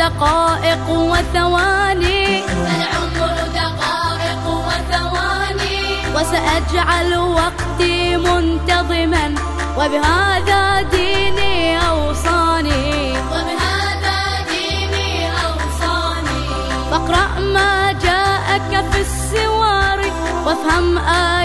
دقائق وثواني. العمر دقائق وثواني. وسأجعل وقتي منتظما. وبهذا ديني أوصاني. وبهذا ديني أوصاني. فاقرأ ما جاءك في السوار. وافهم آيات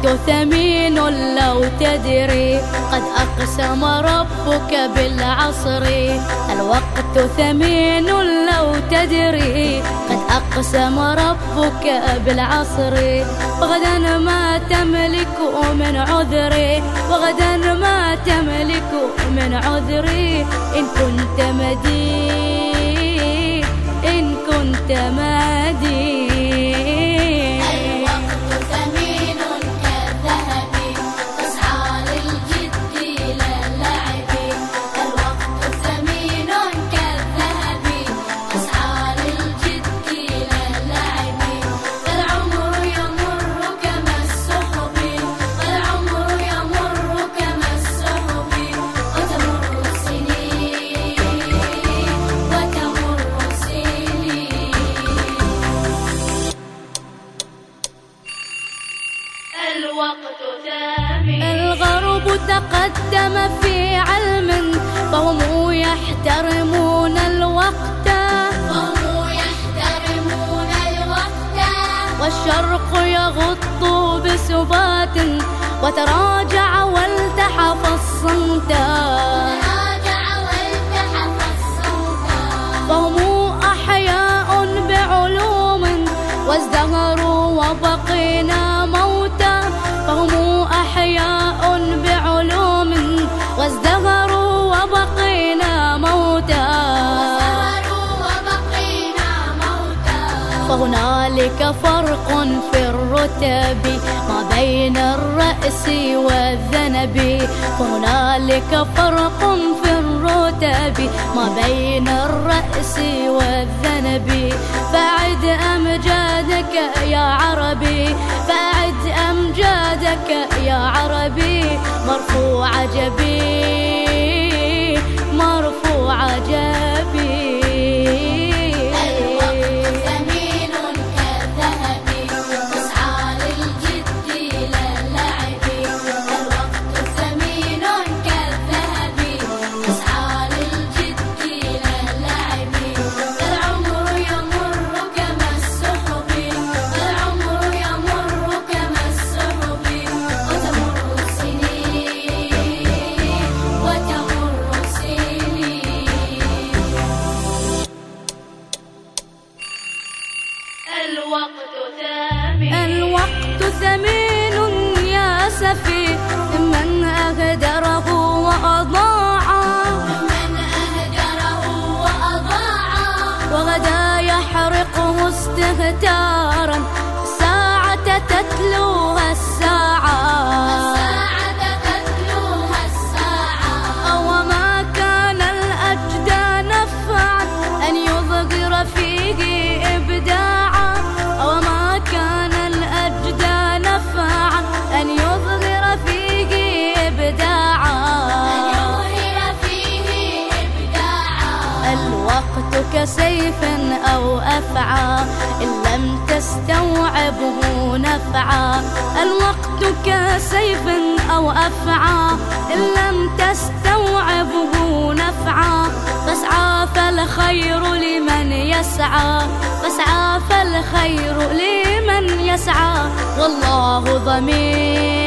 الوقت ثمين لو تدري قد أقسم ربك بالعصر. الوقت ثمين لو تدري قد أقسم ربك بالعصر. وغدا ما تملك من عذري وغدا ما تملك من عذري إن كنت مدين إن كنت مدين الوقت ثامن الغرب تقدم في علم فهم يحترمون الوقت وهم يحترمون الوقت. والشرق يغط بسبات وتراجع فهنالك فرق في الرتب. ما بين الرأس والذنب فهنالك فرق في الرتب. ما بين الرأس والذنب. الوقت ثمين يا سفي من أهدره وأضاعه. من أهدره وأضاعه. وغدا يحرقه استهتارا الوقت كسيف أو أفعى؟ إن لم تستوعبه نفعا. الوقت كسيف أو أفعى؟ إن لم تستوعبه نفعا. فاسعى فالخير لمن يسعى. فاسعى فالخير لمن يسعى. والله ضمين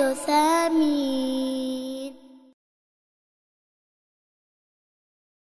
السنين الوقت ثمين